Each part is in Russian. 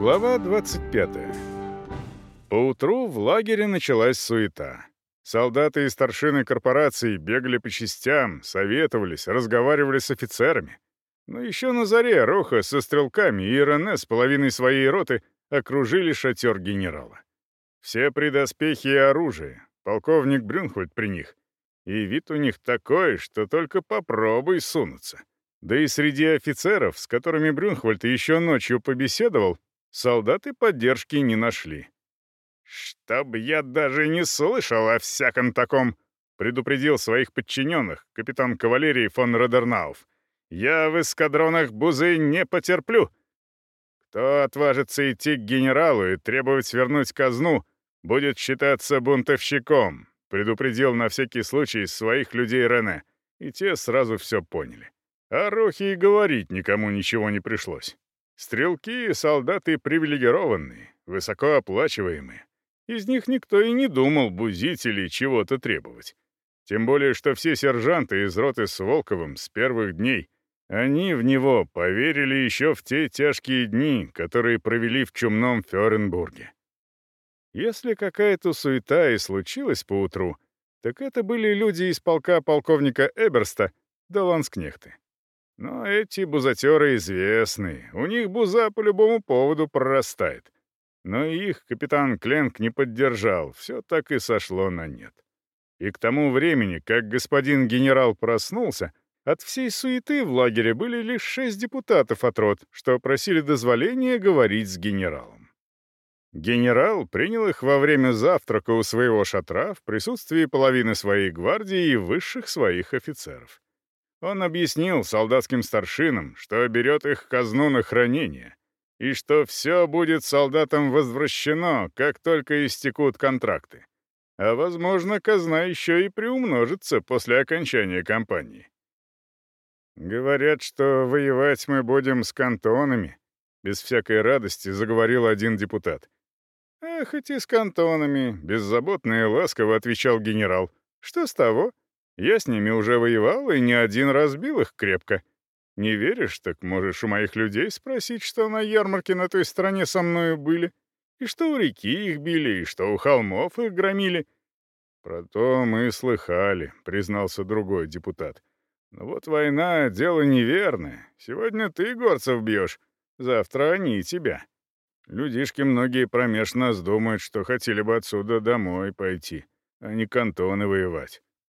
Глава 25. Поутру в лагере началась суета. Солдаты и старшины корпораций бегали по частям, советовались, разговаривали с офицерами. Но еще на заре Роха со стрелками и Рене с половиной своей роты окружили шатер генерала. Все предоспехи и оружие, полковник Брюнхольд при них. И вид у них такой, что только попробуй сунуться. Да и среди офицеров, с которыми Брюнхвальд еще ночью побеседовал, Солдаты поддержки не нашли. «Чтоб я даже не слышал о всяком таком!» — предупредил своих подчиненных капитан кавалерии фон Родернауф. «Я в эскадронах Бузы не потерплю!» Кто отважится идти к генералу и требовать вернуть казну, будет считаться бунтовщиком, предупредил на всякий случай своих людей Рене, и те сразу все поняли. О а Рохе и говорить никому ничего не пришлось. Стрелки и солдаты привилегированные, высокооплачиваемые. Из них никто и не думал бузить или чего-то требовать. Тем более, что все сержанты из роты с Волковым с первых дней, они в него поверили еще в те тяжкие дни, которые провели в чумном Ференбурге. Если какая-то суета и случилась поутру, так это были люди из полка полковника Эберста до да ланскнехты. Но эти бузатеры известны, у них буза по любому поводу прорастает. Но их капитан Кленк не поддержал, все так и сошло на нет. И к тому времени, как господин генерал проснулся, от всей суеты в лагере были лишь шесть депутатов от рот, что просили дозволения говорить с генералом. Генерал принял их во время завтрака у своего шатра в присутствии половины своей гвардии и высших своих офицеров. Он объяснил солдатским старшинам, что берет их казну на хранение, и что все будет солдатам возвращено, как только истекут контракты. А, возможно, казна еще и приумножится после окончания кампании. «Говорят, что воевать мы будем с кантонами», — без всякой радости заговорил один депутат. «А хоть и с кантонами», — беззаботно и ласково отвечал генерал. «Что с того? Я с ними уже воевал и не один раз бил их крепко. Не веришь, так можешь у моих людей спросить, что на ярмарке на той стороне со мною были, и что у реки их били, и что у холмов их громили». «Про то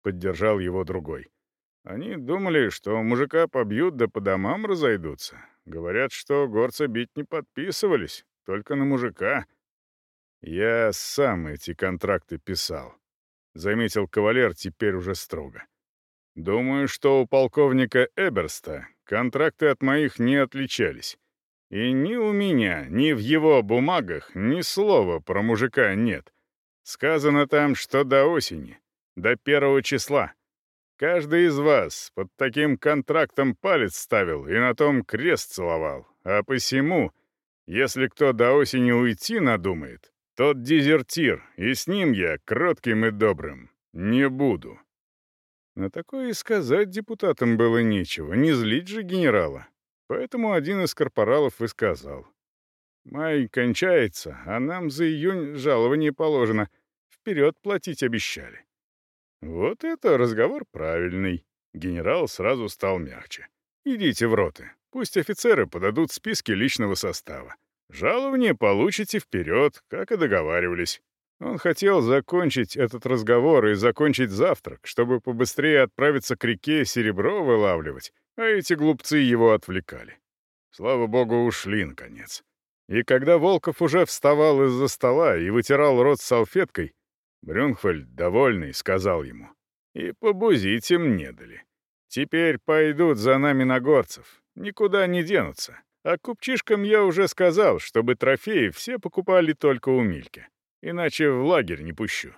поддержал его другой. Они думали, что мужика побьют да по домам разойдутся. Говорят, что горца бить не подписывались, только на мужика. Я сам эти контракты писал, заметил кавалер теперь уже строго. Думаю, что у полковника Эберста контракты от моих не отличались. И ни у меня, ни в его бумагах ни слова про мужика нет. Сказано там, что до осени до первого числа. Каждый из вас под таким контрактом палец ставил и на том крест целовал. А посему, если кто до осени уйти надумает, тот дезертир, и с ним я, кротким и добрым, не буду». На такое и сказать депутатам было нечего, не злить же генерала. Поэтому один из корпоралов и сказал. «Май кончается, а нам за июнь жалование положено. Вперед платить обещали. Вот это разговор правильный. Генерал сразу стал мягче. Идите в роты. Пусть офицеры подадут списки личного состава. Жалование получите вперед, как и договаривались. Он хотел закончить этот разговор и закончить завтрак, чтобы побыстрее отправиться к реке серебро вылавливать, а эти глупцы его отвлекали. Слава богу, ушли, наконец. И когда Волков уже вставал из-за стола и вытирал рот салфеткой, Брюнхвальд, довольный, сказал ему. «И побузить им не дали. Теперь пойдут за нами на горцев, никуда не денутся. А купчишкам я уже сказал, чтобы трофеи все покупали только у Мильки, иначе в лагерь не пущу».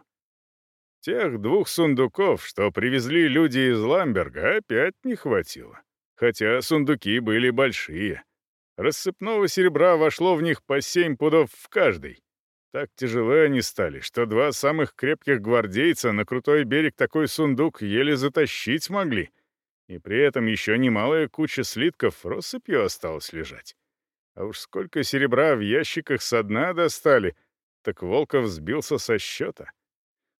Тех двух сундуков, что привезли люди из Ламберга, опять не хватило. Хотя сундуки были большие. Рассыпного серебра вошло в них по семь пудов в каждый, так тяжело они стали, что два самых крепких гвардейца на крутой берег такой сундук еле затащить могли. И при этом еще немалая куча слитков россыпью осталась лежать. А уж сколько серебра в ящиках со дна достали, так Волков сбился со счета.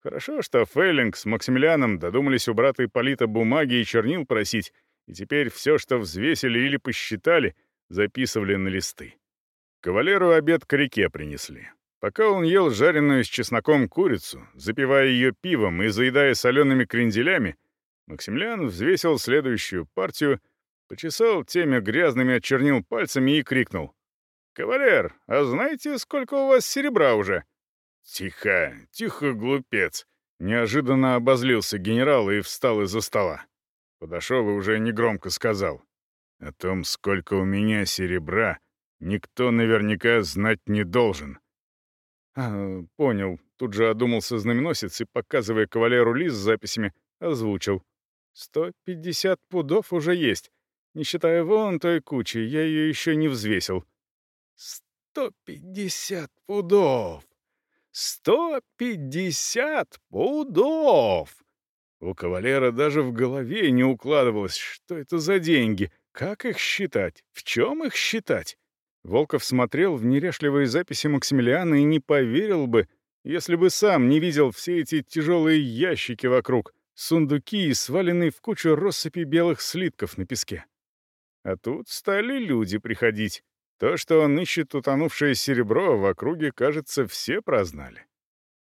Хорошо, что Фейлинг с Максимилианом додумались у брата Полита бумаги и чернил просить, и теперь все, что взвесили или посчитали, записывали на листы. Кавалеру обед к реке принесли. Пока он ел жареную с чесноком курицу, запивая ее пивом и заедая солеными кренделями, Максимилиан взвесил следующую партию, почесал теми грязными от чернил пальцами и крикнул. «Кавалер, а знаете, сколько у вас серебра уже?» «Тихо, тихо, глупец!» Неожиданно обозлился генерал и встал из-за стола. Подошел и уже негромко сказал. «О том, сколько у меня серебра, понял. Тут же одумался знаменосец и, показывая кавалеру лист с записями, озвучил. «Сто пятьдесят пудов уже есть. Не считая вон той кучи, я ее еще не взвесил». «Сто пятьдесят пудов! Сто пятьдесят пудов!» У кавалера даже в голове не укладывалось, что это за деньги, как их считать, в чем их считать. Волков смотрел в нерешливые записи Максимилиана и не поверил бы, если бы сам не видел все эти тяжелые ящики вокруг, сундуки и сваленные в кучу россыпи белых слитков на песке. А тут стали люди приходить. То, что он ищет утонувшее серебро, в округе, кажется, все прознали.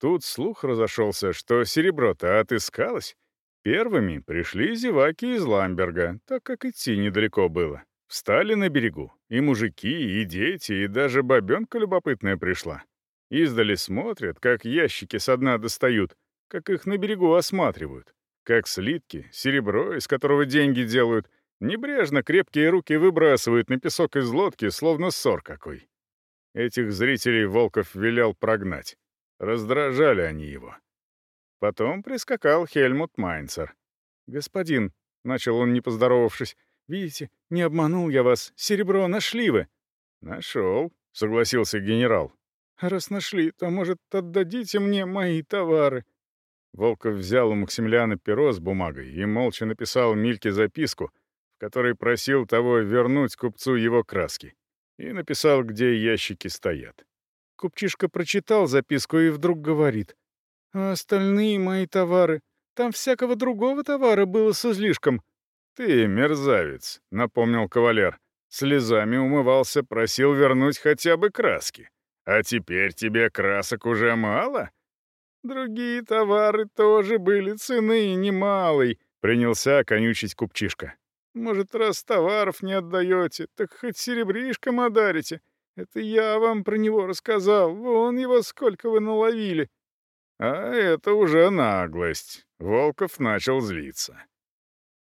Тут слух разошелся, что серебро-то отыскалось. Первыми пришли зеваки из Ламберга, так как идти недалеко было. Встали на берегу, и мужики, и дети, и даже бабенка любопытная пришла. Издали смотрят, как ящики со дна достают, как их на берегу осматривают, как слитки, серебро, из которого деньги делают, небрежно крепкие руки выбрасывают на песок из лодки, словно ссор какой. Этих зрителей Волков велел прогнать. Раздражали они его. Потом прискакал Хельмут Майнцер. «Господин», — начал он, не поздоровавшись, — Видите, не обманул я вас. Серебро нашли вы». «Нашел», — согласился генерал. А раз нашли, то, может, отдадите мне мои товары?» Волков взял у Максимилиана перо с бумагой и молча написал Мильке записку, в которой просил того вернуть купцу его краски, и написал, где ящики стоят. Купчишка прочитал записку и вдруг говорит, «А остальные мои товары? Там всякого другого товара было с излишком. «Ты мерзавец», — напомнил кавалер. «Слезами умывался, просил вернуть хотя бы краски. А теперь тебе красок уже мало?» «Другие товары тоже были цены немалой», — принялся конючить купчишка. «Может, раз товаров не отдаете, так хоть серебришком одарите. Это я вам про него рассказал, вон его сколько вы наловили». А это уже наглость. Волков начал злиться.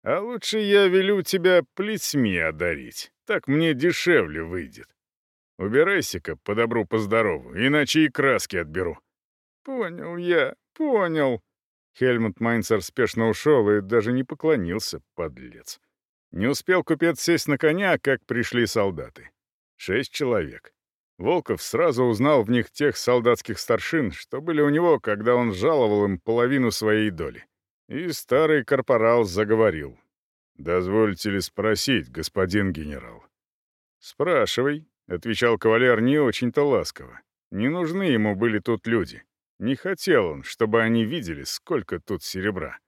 А лучше я велю тебя плетьми одарить. Так мне дешевле выйдет. Убирайся-ка по добру, по здорову, иначе и краски отберу». «Понял я, понял». Хельмут Майнцер спешно ушел и даже не поклонился, подлец. Не успел купец сесть на коня, как пришли солдаты. Шесть человек. Волков сразу узнал в них тех солдатских старшин, что были у него, когда он жаловал им половину своей доли и старый корпорал заговорил. «Дозвольте ли спросить, господин генерал?» «Спрашивай», — отвечал кавалер не очень-то ласково. Не нужны ему были тут люди. Не хотел он, чтобы они видели, сколько тут серебра.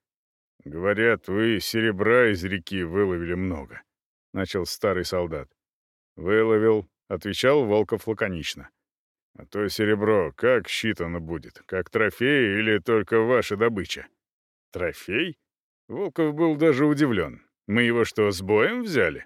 «Говорят, вы серебра из реки выловили много», — начал старый солдат. «Выловил», — отвечал Волков лаконично. «А то серебро как считано будет, как трофей или только ваша добыча?» Трофей? Волков был даже удивлен. Мы его что, с боем взяли?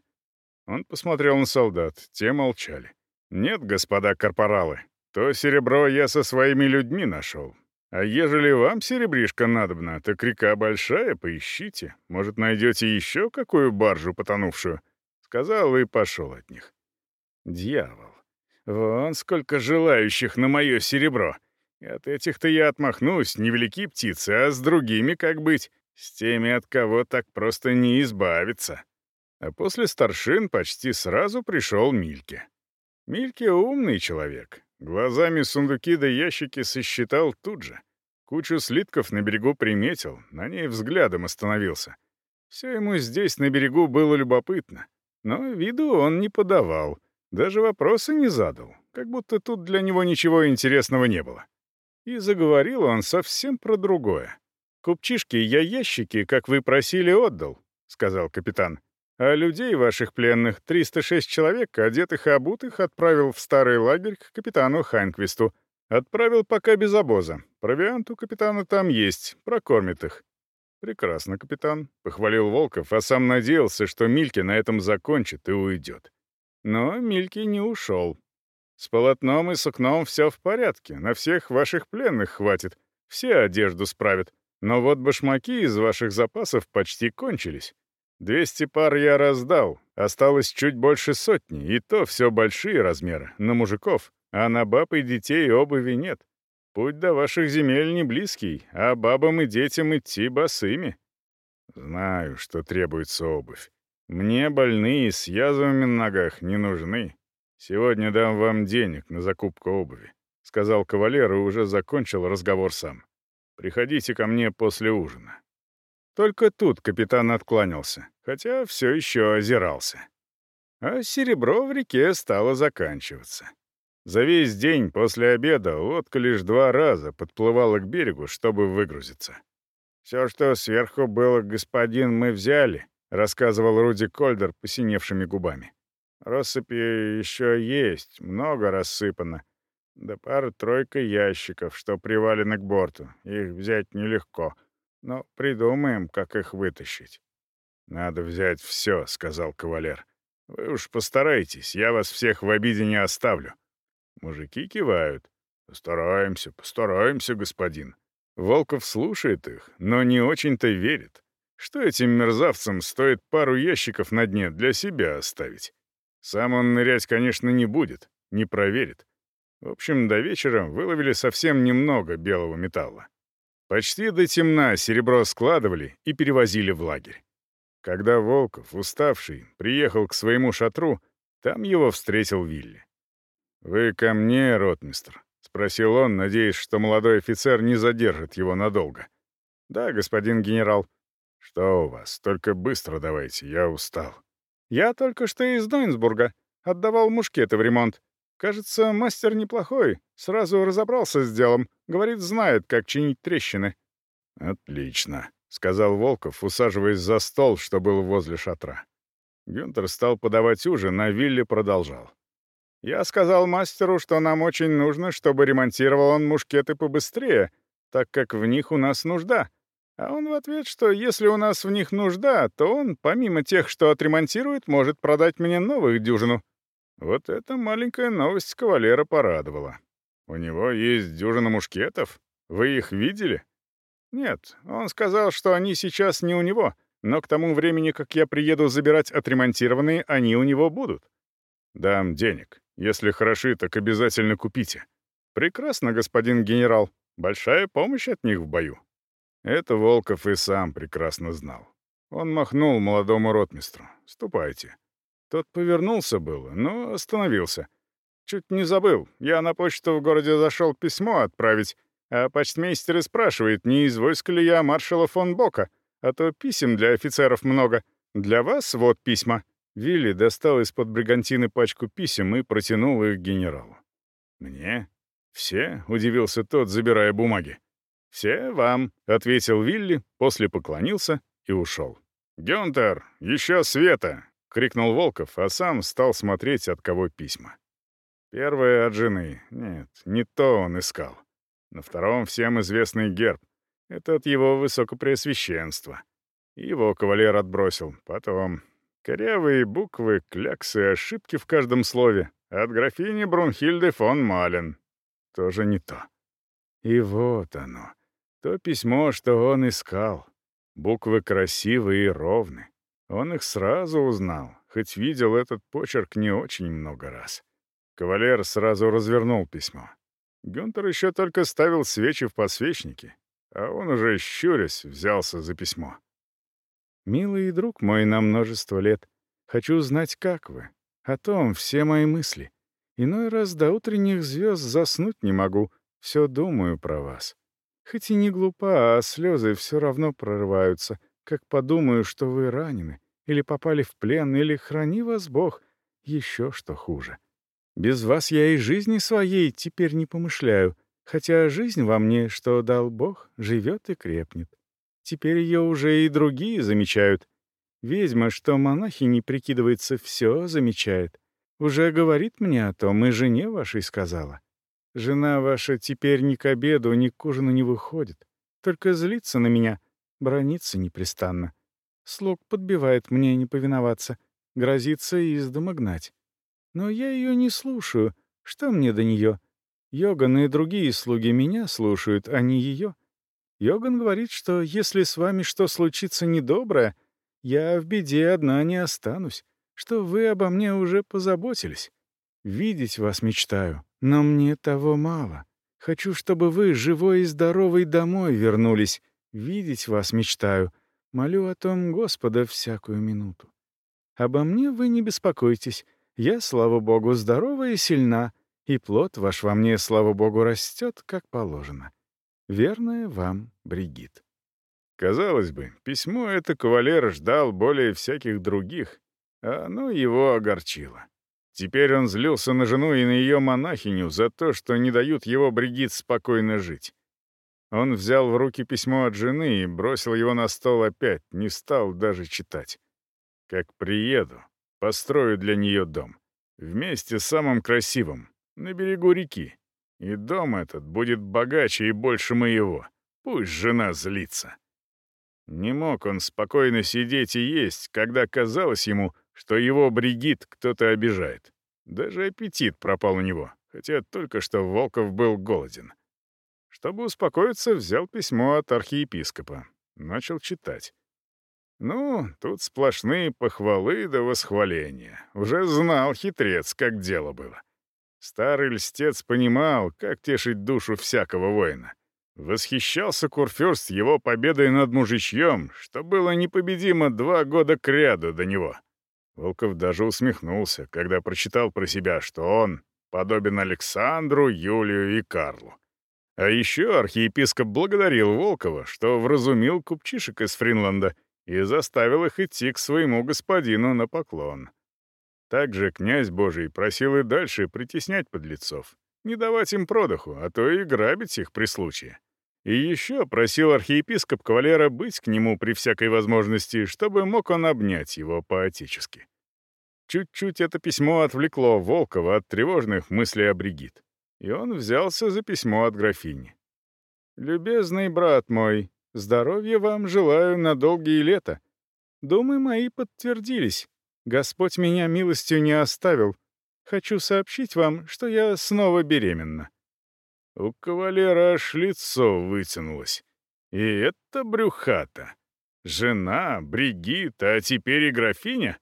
Он посмотрел на солдат, те молчали. «Нет, господа корпоралы, то серебро я со своими людьми нашел. А ежели вам серебришко надобно, так река большая, поищите. Может, найдете еще какую баржу потонувшую?» Сказал и пошел от них. «Дьявол! Вон сколько желающих на мое серебро!» От этих то я отмахнусь, невелики птицы, а с другими как быть? С теми, от кого так просто не избавиться. А после старшин почти сразу пришел Мильке. Мильке умный человек. Глазами сундуки да ящики сосчитал тут же. Кучу слитков на берегу приметил, на ней взглядом остановился. Все ему здесь на берегу было любопытно. Но виду он не подавал, даже вопросы не задал, как будто тут для него ничего интересного не было и заговорил он совсем про другое. «Купчишки я ящики, как вы просили, отдал», — сказал капитан. «А людей ваших пленных, 306 человек, одетых и обутых, отправил в старый лагерь к капитану Хайнквисту. Отправил пока без обоза. Провиант у капитана там есть, прокормит их». «Прекрасно, капитан», — похвалил Волков, а сам надеялся, что Мильки на этом закончит и уйдет. Но Мильки не ушел. «С полотном и сукном все в порядке, на всех ваших пленных хватит, все одежду справят. Но вот башмаки из ваших запасов почти кончились. Двести пар я раздал, осталось чуть больше сотни, и то все большие размеры, на мужиков, а на баб и детей обуви нет. Путь до ваших земель не близкий, а бабам и детям идти босыми. Знаю, что требуется обувь. Мне больные с язвами на ногах не нужны. «Сегодня дам вам денег на закупку обуви», — сказал кавалер и уже закончил разговор сам. «Приходите ко мне после ужина». Только тут капитан откланялся, хотя все еще озирался. А серебро в реке стало заканчиваться. За весь день после обеда лодка лишь два раза подплывала к берегу, чтобы выгрузиться. «Все, что сверху было, господин, мы взяли», — рассказывал Руди Кольдер посиневшими губами. «Россыпи еще есть, много рассыпано. Да пара-тройка ящиков, что привалены к борту. Их взять нелегко. Но придумаем, как их вытащить. «Надо взять все», — сказал кавалер. «Вы уж постарайтесь, я вас всех в обиде не оставлю». Мужики кивают. «Постараемся, постараемся, господин». Волков слушает их, но не очень-то верит. Что этим мерзавцам стоит пару Сам он нырять, конечно, не будет, не проверит. В общем, до вечера выловили совсем немного белого металла. Почти до темна серебро складывали и перевозили в лагерь. Когда Волков, уставший, приехал к своему шатру, там его встретил Вилли. «Вы ко мне, ротмистр?» — спросил он, надеясь, что молодой офицер не задержит его надолго. «Да, господин генерал». «Что у вас? Только быстро давайте, я устал». «Я только что из Дойнсбурга. Отдавал мушкеты в ремонт. Кажется, мастер неплохой, сразу разобрался с делом. Говорит, знает, как чинить трещины». «Отлично», — сказал Волков, усаживаясь за стол, что был возле шатра. Гюнтер стал подавать ужин, а Вилли продолжал. «Я сказал мастеру, что нам очень нужно, чтобы ремонтировал он мушкеты побыстрее, так как в них у нас нужда. А он в ответ, что если у нас в них нужда, то он, помимо тех, что отремонтирует, может продать мне новых дюжину. Вот эта маленькая новость кавалера порадовала. У него есть дюжина мушкетов? Вы их видели? Нет, он сказал, что они сейчас не у него, но к тому времени, как я приеду забирать отремонтированные, они у него будут. Дам денег. Если хороши, так обязательно купите. Прекрасно, господин генерал. Большая помощь от них в бою. Это Волков и сам прекрасно знал. Он махнул молодому ротмистру. «Ступайте». Тот повернулся было, но остановился. «Чуть не забыл. Я на почту в городе зашел письмо отправить, а почтмейстер и спрашивает, не из войска ли я маршала фон Бока, а то писем для офицеров много. Для вас вот письма». Вилли достал из-под бригантины пачку писем и протянул их генералу. «Мне? Все?» — удивился тот, забирая бумаги. «Все вам», — ответил Вилли, после поклонился и ушел. «Гюнтер, еще света!» — крикнул Волков, а сам стал смотреть, от кого письма. Первое от жены. Нет, не то он искал. На втором всем известный герб. Это от его высокопреосвященства. Его кавалер отбросил. Потом корявые буквы, кляксы, ошибки в каждом слове. От графини Брунхильды фон Мален. Тоже не то. И вот оно. То письмо, что он искал. Буквы красивые и ровны. Он их сразу узнал, хоть видел этот почерк не очень много раз. Кавалер сразу развернул письмо. Гюнтер еще только ставил свечи в подсвечнике, а он уже, щурясь, взялся за письмо. «Милый друг мой на множество лет, хочу знать, как вы. О том все мои мысли. Иной раз до утренних звезд заснуть не могу, все думаю про вас. Хоть и не глупа, а слезы все равно прорываются, как подумаю, что вы ранены, или попали в плен, или, храни вас Бог, еще что хуже. Без вас я и жизни своей теперь не помышляю, хотя жизнь во мне, что дал Бог, живет и крепнет. Теперь ее уже и другие замечают. Ведьма, что монахи не прикидывается, все замечает. Уже говорит мне о том, и жене вашей сказала. Жена ваша теперь ни к обеду, ни к ужину не выходит. Только злится на меня, бронится непрестанно. Слуг подбивает мне не повиноваться, грозится из дома гнать. Но я ее не слушаю. Что мне до нее? Йоган и другие слуги меня слушают, а не ее. Йоган говорит, что если с вами что случится недоброе, я в беде одна не останусь, что вы обо мне уже позаботились. Видеть вас мечтаю. Но мне того мало. Хочу, чтобы вы, живой и здоровый, домой вернулись. Видеть вас мечтаю. Молю о том Господа всякую минуту. Обо мне вы не беспокойтесь. Я, слава Богу, здорова и сильна, и плод ваш во мне, слава Богу, растет, как положено. Верная вам, Бригит. Казалось бы, письмо это кавалер ждал более всяких других, а оно его огорчило. Теперь он злился на жену и на ее монахиню за то, что не дают его Бригит спокойно жить. Он взял в руки письмо от жены и бросил его на стол опять, не стал даже читать. «Как приеду, построю для нее дом. Вместе с самым красивым, на берегу реки. И дом этот будет богаче и больше моего. Пусть жена злится». Не мог он спокойно сидеть и есть, когда казалось ему — что его бригит кто-то обижает. Даже аппетит пропал у него, хотя только что Волков был голоден. Чтобы успокоиться, взял письмо от архиепископа. Начал читать. Ну, тут сплошные похвалы да восхваления. Уже знал хитрец, как дело было. Старый льстец понимал, как тешить душу всякого воина. Восхищался Курфюрст его победой над мужичьем, что было непобедимо два года кряду до него — Волков даже усмехнулся, когда прочитал про себя, что он подобен Александру, Юлию и Карлу. А еще архиепископ благодарил Волкова, что вразумил купчишек из Фринланда и заставил их идти к своему господину на поклон. Также князь Божий просил и дальше притеснять подлецов, не давать им продоху, а то и грабить их при случае. И еще просил архиепископ кавалера быть к нему при всякой возможности, чтобы мог он обнять его по-отечески. Чуть-чуть это письмо отвлекло Волкова от тревожных мыслей о Бригит, и он взялся за письмо от графини. «Любезный брат мой, здоровья вам желаю на долгие лета. Думы мои подтвердились. Господь меня милостью не оставил. Хочу сообщить вам, что я снова беременна. У кавалера аж лицо вытянулось. И это брюхата. Жена, Бригитта, а теперь и графиня?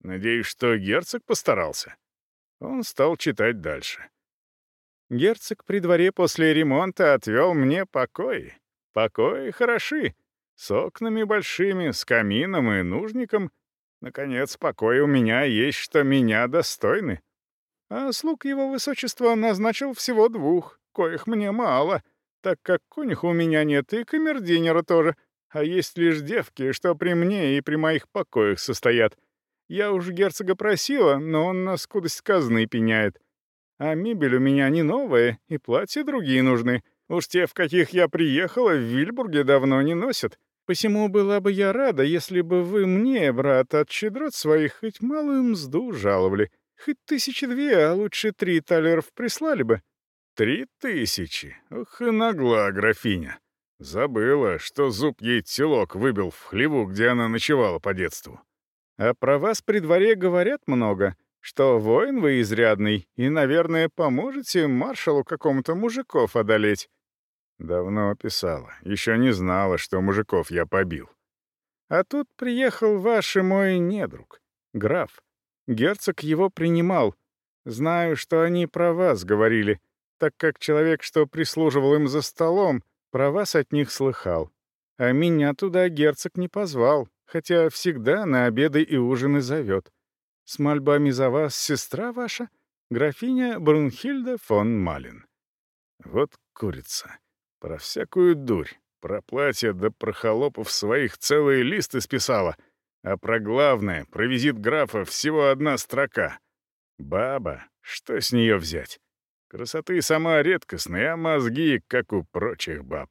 Надеюсь, что герцог постарался. Он стал читать дальше. Герцог при дворе после ремонта отвел мне покои. Покои хороши. С окнами большими, с камином и нужником. Наконец, покои у меня есть, что меня достойны. А слуг его высочества назначил всего двух — Коих мне мало, так как конюх у меня нет и камердинера тоже, а есть лишь девки, что при мне и при моих покоях состоят. Я уж герцога просила, но он на скудость казны пеняет. А мебель у меня не новая, и платья другие нужны. Уж те, в каких я приехала, в Вильбурге давно не носят. Посему была бы я рада, если бы вы мне, брат, от щедрот своих хоть малую мзду жаловали. Хоть тысячи две, а лучше три талеров прислали бы. Три тысячи? Ох и нагла графиня. Забыла, что зуб ей телок выбил в хлеву, где она ночевала по детству. А про вас при дворе говорят много, что воин вы изрядный, и, наверное, поможете маршалу какому-то мужиков одолеть. Давно писала, еще не знала, что мужиков я побил. А тут приехал ваш и мой недруг, граф. Герцог его принимал. Знаю, что они про вас говорили — так как человек, что прислуживал им за столом, про вас от них слыхал. А меня туда герцог не позвал, хотя всегда на обеды и ужины зовет. С мольбами за вас сестра ваша, графиня Брунхильда фон Малин. Вот курица. Про всякую дурь, про платье да про холопов своих целые листы списала. А про главное, про визит графа всего одна строка. Баба, что с нее взять? Красоты сама редкостная, а мозги, как у прочих баб.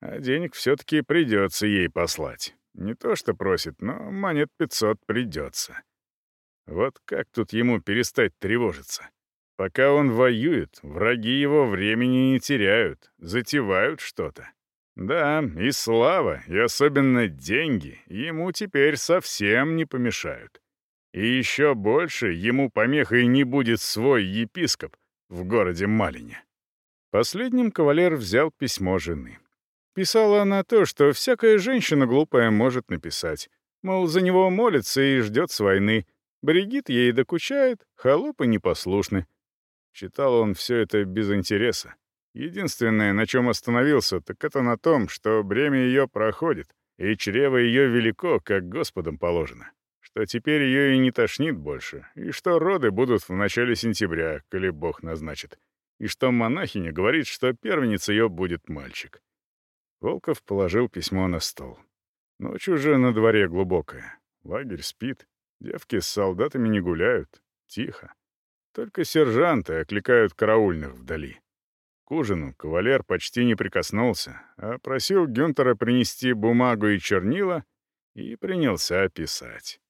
А денег все-таки придется ей послать. Не то что просит, но монет 500 придется. Вот как тут ему перестать тревожиться? Пока он воюет, враги его времени не теряют, затевают что-то. Да, и слава, и особенно деньги ему теперь совсем не помешают. И еще больше ему помехой не будет свой епископ, в городе Малине. Последним кавалер взял письмо жены. Писала она то, что всякая женщина глупая может написать. Мол, за него молится и ждет с войны. Бригит ей докучает, холопы непослушны. Читал он все это без интереса. Единственное, на чем остановился, так это на том, что бремя ее проходит, и чрево ее велико, как Господом положено то теперь ее и не тошнит больше, и что роды будут в начале сентября, коли Бог назначит, и что монахиня говорит, что первенец ее будет мальчик. Волков положил письмо на стол. Ночь уже на дворе глубокая. Лагерь спит, девки с солдатами не гуляют, тихо. Только сержанты окликают караульных вдали. К ужину кавалер почти не прикоснулся, а просил Гюнтера принести бумагу и чернила — и принялся писать.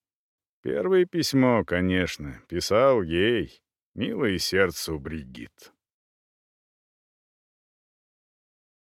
Первое письмо, конечно, писал ей. Милое сердцу Бригит.